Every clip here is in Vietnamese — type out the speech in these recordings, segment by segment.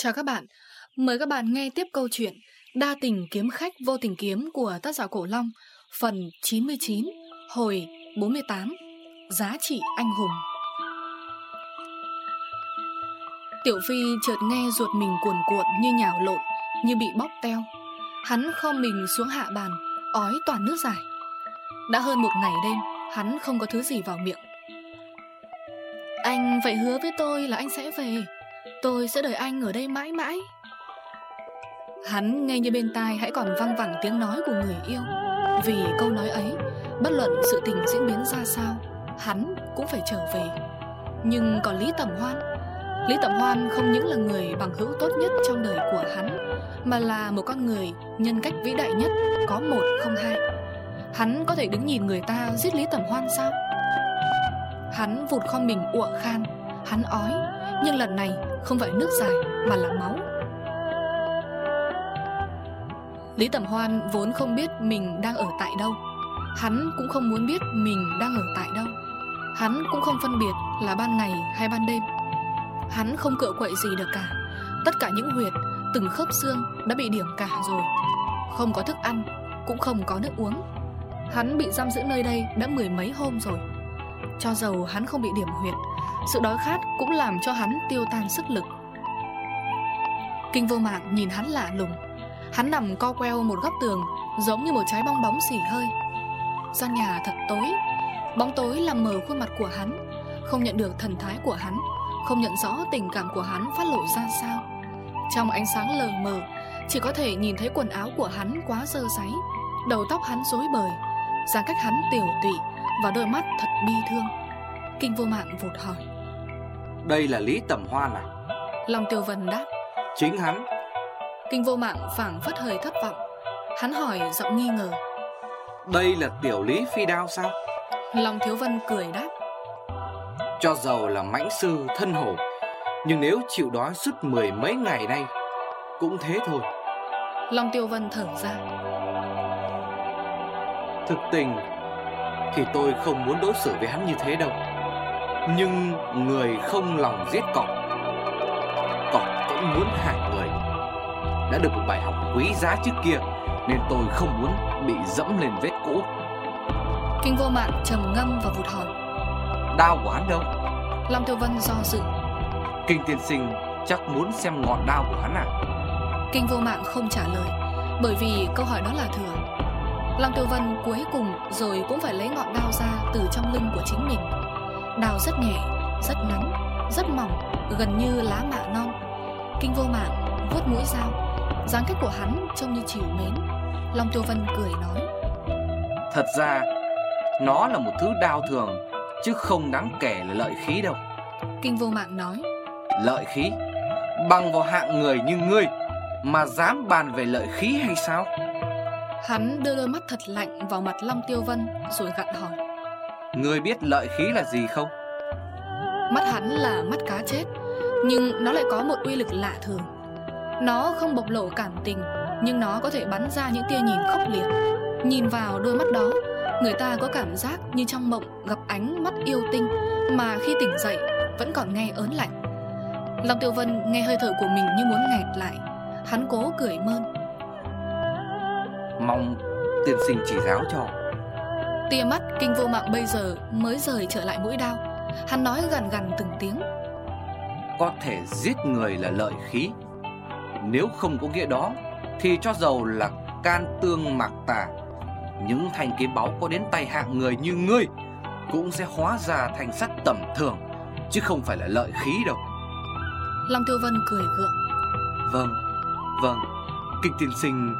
Chào các bạn, mời các bạn nghe tiếp câu chuyện Đa tình kiếm khách vô tình kiếm của tác giả Cổ Long Phần 99, hồi 48 Giá trị anh hùng. Tiểu Phi chợt nghe ruột mình cuồn cuộn như nhào lộn, như bị bóp teo. Hắn khom mình xuống hạ bàn, ói toàn nước dài Đã hơn một ngày đêm, hắn không có thứ gì vào miệng. Anh phải hứa với tôi là anh sẽ về. Tôi sẽ đợi anh ở đây mãi mãi. Hắn nghe như bên tai hãy còn văng vẳng tiếng nói của người yêu. Vì câu nói ấy, Bất luận sự tình diễn biến ra sao, Hắn cũng phải trở về. Nhưng còn Lý Tẩm Hoan, Lý Tẩm Hoan không những là người bằng hữu tốt nhất trong đời của hắn, Mà là một con người nhân cách vĩ đại nhất, Có một không hai. Hắn có thể đứng nhìn người ta giết Lý Tẩm Hoan sao? Hắn vụt kho mình ụa khan, Hắn ói nhưng lần này không phải nước dài Mà là máu. Lý Tẩm Hoan vốn không biết mình đang ở tại đâu. Hắn cũng không muốn biết mình đang ở tại đâu. Hắn cũng không phân biệt là ban ngày hay ban đêm. Hắn không cựa quậy gì được cả. Tất cả những huyệt, từng khớp xương đã bị điểm cả rồi. Không có thức ăn, cũng không có nước uống. Hắn bị giam giữ nơi đây đã mười mấy hôm rồi. Cho dầu hắn không bị điểm huyệt sự đói khát cũng làm cho hắn tiêu tan sức lực. Kinh vô mạng nhìn hắn lạ lùng. Hắn nằm co queo một góc tường, Giống như một trái bong bóng xỉ hơi. Gian nhà thật tối. Bóng tối làm mờ khuôn mặt của hắn. Không nhận được thần thái của hắn. Không nhận rõ tình cảm của hắn phát lộ ra sao. Trong ánh sáng lờ mờ, Chỉ có thể nhìn thấy quần áo của hắn quá dơ sáy Đầu tóc hắn rối bời. Dáng cách hắn tiểu tụy Và đôi mắt thật bi thương. Kinh vô mạng vụt hỏi. Đây là Lý Tẩm Hoan à? Lòng tiêu vân đáp. Chính hắn. Kinh vô mạng phảng phất hơi thất vọng. Hắn hỏi giọng nghi ngờ. Đây là tiểu Lý Phi Đao sao? Lòng thiếu vân cười đáp. Cho dầu là mãnh sư thân hổ Nhưng nếu chịu đói suốt mười mấy ngày nay Cũng thế thôi. Long tiêu vân thở ra. Thực tình Thì tôi không muốn đối xử với hắn như thế đâu Nhưng người không lòng giết cọp Cọp cũng muốn hại người. Đã được một bài học quý giá trước kia Nên tôi không muốn bị dẫm lên vết cũ. Kinh vô mạng trầm ngâm và vụt hỏi. Đao của hắn đâu. Long tiêu vân do dự. Kinh tiên sinh chắc muốn xem ngọn đao của hắn à? Kinh vô mạng không trả lời Bởi vì câu hỏi đó là thừa. Long tiêu vân cuối cùng rồi cũng phải lấy ngọn đao ra từ trong lưng của chính mình Đao rất nhẹ, rất ngắn, rất mỏng, gần như lá mạ non. Kinh vô mạng vuốt mũi dao. Dáng cách của hắn trông như chịu mến. Long tiêu vân cười nói. Thật ra Nó là một thứ đao thường Chứ không đáng kể là lợi khí đâu. Kinh vô mạng nói. Lợi khí? Bằng vào hạng người như ngươi Mà dám bàn về lợi khí hay sao? Hắn đưa đôi mắt thật lạnh vào mặt Long Tiêu Vân Rồi gặn hỏi Ngươi biết lợi khí là gì không? Mắt hắn là mắt cá chết Nhưng nó lại có một uy lực lạ thường. Nó không bộc lộ cảm tình Nhưng nó có thể bắn ra những tia nhìn khốc liệt. Nhìn vào đôi mắt đó Người ta có cảm giác như trong mộng gặp ánh mắt yêu tinh Mà khi tỉnh dậy vẫn còn nghe ớn lạnh. Long Tiêu Vân nghe hơi thở của mình như muốn nghẹt lại. Hắn cố cười mơn. Mong tiên sinh chỉ giáo cho Tia mắt kinh vô mạng bây giờ mới rời trở lại mũi đao. Hắn nói gần gần từng tiếng. Có thể giết người là lợi khí. Nếu không có nghĩa đó Thì cho dầu là can tương mạc tà. Những thanh kiếm báu có đến tay hạng người như ngươi Cũng sẽ hóa ra thành sắt tầm thường Chứ không phải là lợi khí đâu. Long Tiêu Vân cười gượng. Vâng, vâng. Kinh tiên sinh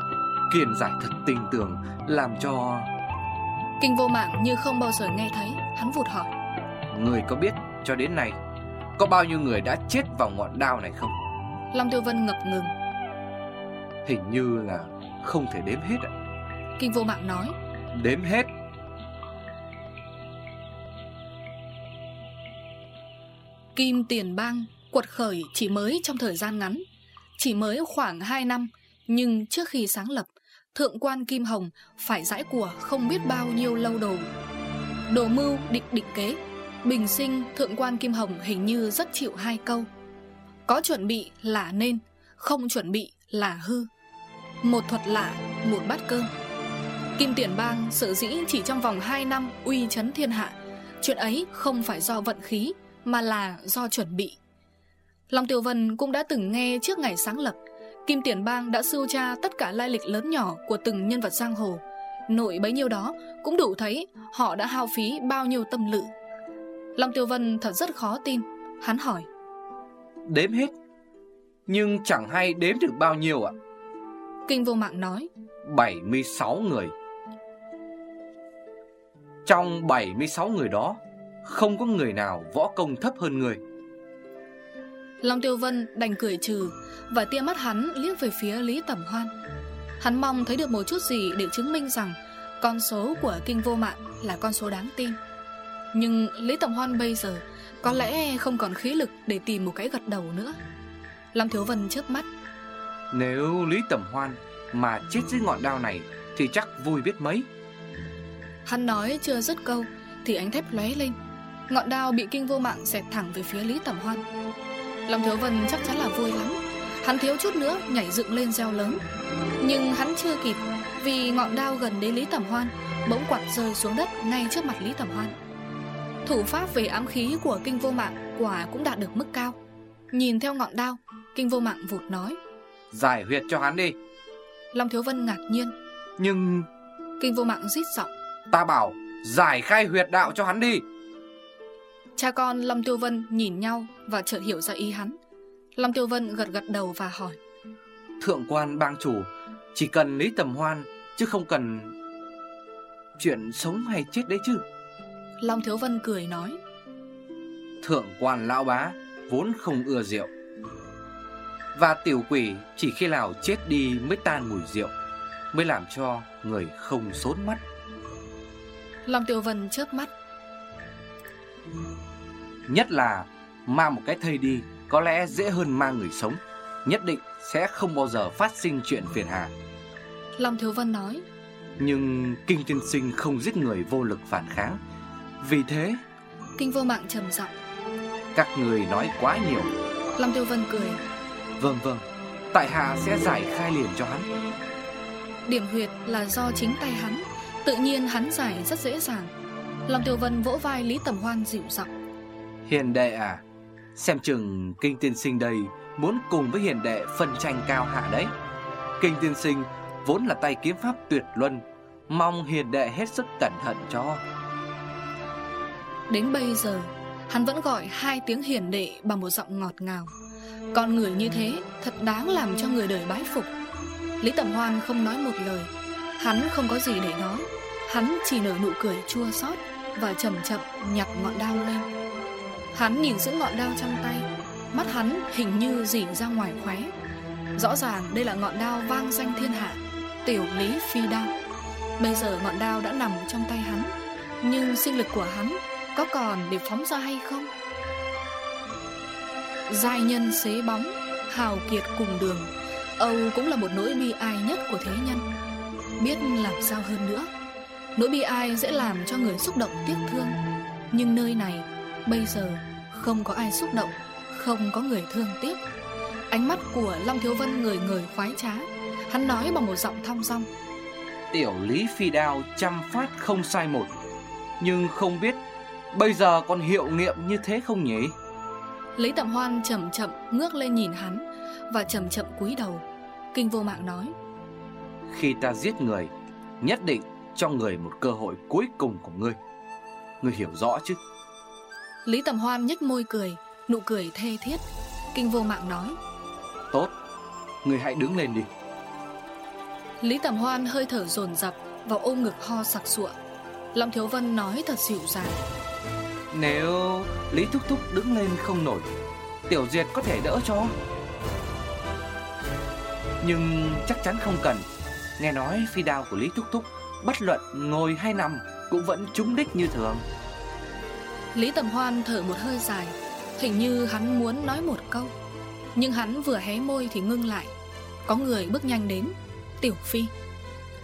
kiên giải thật tình tưởng Làm cho Kinh vô mạng như không bao giờ nghe thấy Hắn vụt hỏi. Người có biết cho đến nay Có bao nhiêu người đã chết vào ngọn đao này không? Long Tiêu Vân ngập ngừng. Hình như là không thể đếm hết ạ. Kinh vô mạng nói. Đếm hết. Kim Tiền Bang quật khởi chỉ mới trong thời gian ngắn Chỉ mới khoảng 2 năm Nhưng trước khi sáng lập Thượng quan Kim Hồng phải giải của không biết bao nhiêu lâu đầu. Đồ mưu định định kế Bình sinh thượng quan Kim Hồng hình như rất chịu hai câu. Có chuẩn bị là nên Không chuẩn bị là hư. Một thuật lạ, một bát cơm. Kim Tiền Bang sở dĩ chỉ trong vòng 2 năm uy chấn thiên hạ Chuyện ấy không phải do vận khí Mà là do chuẩn bị. Long Tiểu Vân cũng đã từng nghe trước ngày sáng lập Kim Tiền Bang đã sưu tra tất cả lai lịch lớn nhỏ của từng nhân vật giang hồ. Nội bấy nhiêu đó cũng đủ thấy họ đã hao phí bao nhiêu tâm lự. Long Tiêu Vân thật rất khó tin. Hắn hỏi. Đếm hết Nhưng chẳng hay đếm được bao nhiêu ạ? Kinh vô mạng nói. 76 người. Trong 76 người đó Không có người nào võ công thấp hơn người Long Tiêu Vân đành cười trừ Và tia mắt hắn liếc về phía Lý Tẩm Hoan. Hắn mong thấy được một chút gì để chứng minh rằng Con số của kinh vô mạng là con số đáng tin. Nhưng Lý Tẩm Hoan bây giờ Có lẽ không còn khí lực để tìm một cái gật đầu nữa. Long Thiếu Vân chớp mắt. Nếu Lý Tẩm Hoan mà chết dưới ngọn đao này Thì chắc vui biết mấy. Hắn nói chưa dứt câu Thì ánh thép lóe lên. Ngọn đao bị kinh vô mạng xẹt thẳng về phía Lý Tẩm Hoan Long Thiếu Vân chắc chắn là vui lắm. Hắn thiếu chút nữa nhảy dựng lên reo lớn. Nhưng hắn chưa kịp Vì ngọn đao gần đến Lý Tẩm Hoan Bỗng quạt rơi xuống đất ngay trước mặt Lý Tẩm Hoan. Thủ pháp về ám khí của kinh vô mạng Quả cũng đạt được mức cao. Nhìn theo ngọn đao Kinh vô mạng vụt nói Giải huyệt cho hắn đi. Long Thiếu Vân ngạc nhiên. Nhưng Kinh vô mạng rít giọng Ta bảo giải khai huyệt đạo cho hắn đi Cha con Long Tiêu Vân nhìn nhau Và chợt hiểu ra ý hắn. Long Tiêu Vân gật gật đầu và hỏi. Thượng quan bang chủ Chỉ cần Lý Tầm Hoan Chứ không cần Chuyện sống hay chết đấy chứ? Long Thiếu Vân cười nói. Thượng quan lão bá Vốn không ưa rượu. Và tiểu quỷ chỉ khi nào chết đi mới tan mùi rượu Mới làm cho người không sốn mắt. Long Tiêu Vân chớp mắt Nhất là mang một cái thây đi Có lẽ dễ hơn mang người sống. Nhất định sẽ không bao giờ phát sinh chuyện phiền hà. Long Thiếu Vân nói. Nhưng Kinh Tiên Sinh không giết người vô lực phản kháng. Vì thế Kinh vô mạng trầm giọng. Các người nói quá nhiều. Long Tiêu Vân cười. Vâng vâng Tại hạ sẽ giải khai liền cho hắn. Điểm huyệt là do chính tay hắn Tự nhiên hắn giải rất dễ dàng. Long Tiêu Vân vỗ vai Lý Tầm Hoan dịu giọng Hiền đệ à Xem chừng Kinh Tiên Sinh đây Muốn cùng với hiền đệ phân tranh cao hạ đấy. Kinh Tiên Sinh Vốn là tay kiếm pháp tuyệt luân, Mong hiền đệ hết sức cẩn thận cho. Đến bây giờ, Hắn vẫn gọi hai tiếng hiền đệ Bằng một giọng ngọt ngào. Con người như thế thật đáng làm cho người đời bái phục. Lý Tầm Hoan không nói một lời. Hắn không có gì để nói. Hắn chỉ nở nụ cười chua xót Và chậm chậm nhặt ngọn đao lên. Hắn nhìn giữ ngọn đao trong tay. Mắt hắn hình như dỉ ra ngoài khóe. Rõ ràng đây là ngọn đao vang danh thiên hạ, Tiểu lý phi đao. Bây giờ ngọn đao đã nằm trong tay hắn, Nhưng sinh lực của hắn Có còn để phóng ra hay không? Giai nhân xế bóng, Hào kiệt cùng đường. Âu cũng là một nỗi bi ai nhất của thế nhân. Biết làm sao hơn nữa. Nỗi bi ai dễ làm cho người xúc động tiếc thương. Nhưng nơi này, Bây giờ không có ai xúc động Không có người thương tiếc. Ánh mắt của Long Thiếu Vân người người khoái trá. Hắn nói bằng một giọng thong dong. Tiểu lý phi đao trăm phát không sai một. Nhưng không biết Bây giờ còn hiệu nghiệm như thế không nhỉ? Lý Tầm Hoan chậm chậm ngước lên nhìn hắn Và chậm chậm cúi đầu. Kinh vô mạng nói Khi ta giết người Nhất định cho người một cơ hội cuối cùng của ngươi. Ngươi hiểu rõ chứ Lý Tầm Hoan nhếch môi cười Nụ cười thê thiết. Kinh vô mạng nói Tốt Ngươi hãy đứng lên đi. Lý Tầm Hoan hơi thở dồn dập Và ôm ngực ho sặc sụa. Long Thiếu Vân nói thật dịu dàng Nếu Lý Thúc Thúc đứng lên không nổi Tiểu Diệt có thể đỡ cho. Nhưng chắc chắn không cần. Nghe nói phi đao của Lý Thúc Thúc Bất luận ngồi hay nằm Cũng vẫn trúng đích như thường Lý Tầm Hoan thở một hơi dài. Hình như hắn muốn nói một câu. Nhưng hắn vừa hé môi thì ngưng lại. Có người bước nhanh đến. Tiểu Phi.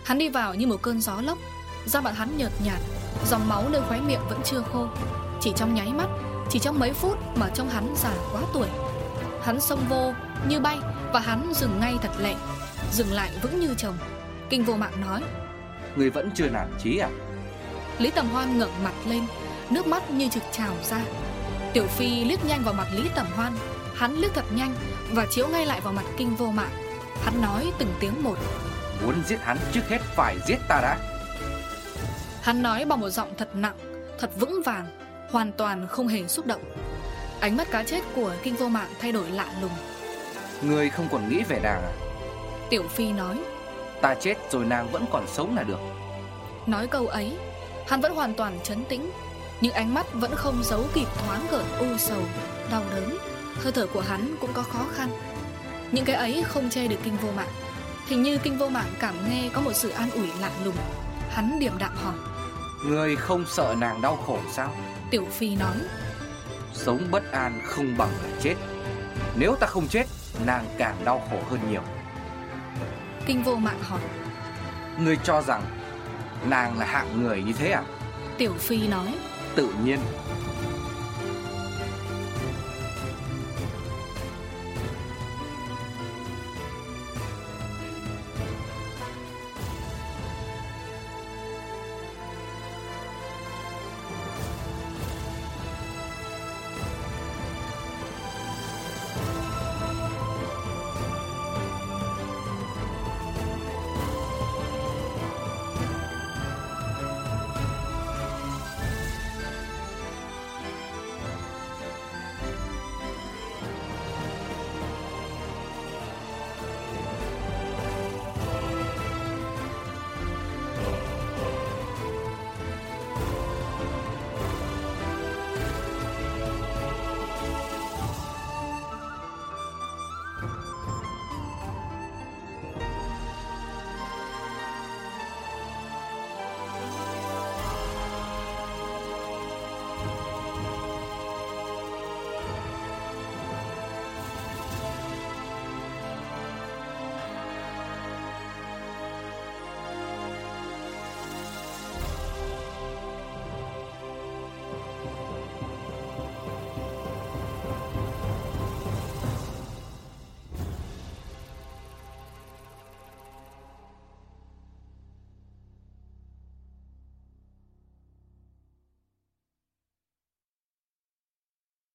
Hắn đi vào như một cơn gió lốc. Da mặt hắn nhợt nhạt Dòng máu nơi khóe miệng vẫn chưa khô. Chỉ trong nháy mắt Chỉ trong mấy phút mà trông hắn già quá tuổi. Hắn xông vô như bay Và hắn dừng ngay thật lẹ Dừng lại vững như chồng. Kinh vô mạng nói. Người vẫn chưa nản chí à? Lý Tầm Hoan ngẩng mặt lên Nước mắt như trực trào ra. Tiểu Phi liếc nhanh vào mặt Lý Tầm Hoan. Hắn liếc thật nhanh Và chiếu ngay lại vào mặt kinh vô mạng. Hắn nói từng tiếng một. Muốn giết hắn trước hết phải giết ta đã. Hắn nói bằng một giọng thật nặng Thật vững vàng Hoàn toàn không hề xúc động. Ánh mắt cá chết của kinh vô mạng thay đổi lạ lùng. Người không còn nghĩ về nàng à? Tiểu Phi nói. Ta chết rồi nàng vẫn còn sống là được. Nói câu ấy Hắn vẫn hoàn toàn chấn tĩnh Nhưng ánh mắt vẫn không giấu kịp thoáng gợn u sầu Đau đớn. Hơi thở của hắn cũng có khó khăn. Những cái ấy không che được kinh vô mạng. Hình như kinh vô mạng cảm nghe có một sự an ủi lạ lùng. Hắn điềm đạm hỏi. Người không sợ nàng đau khổ sao? Tiểu Phi nói. Sống bất an không bằng là chết. Nếu ta không chết Nàng càng đau khổ hơn nhiều. Kinh vô mạng hỏi. Ngươi cho rằng Nàng là hạng người như thế à? Tiểu Phi nói tự nhiên.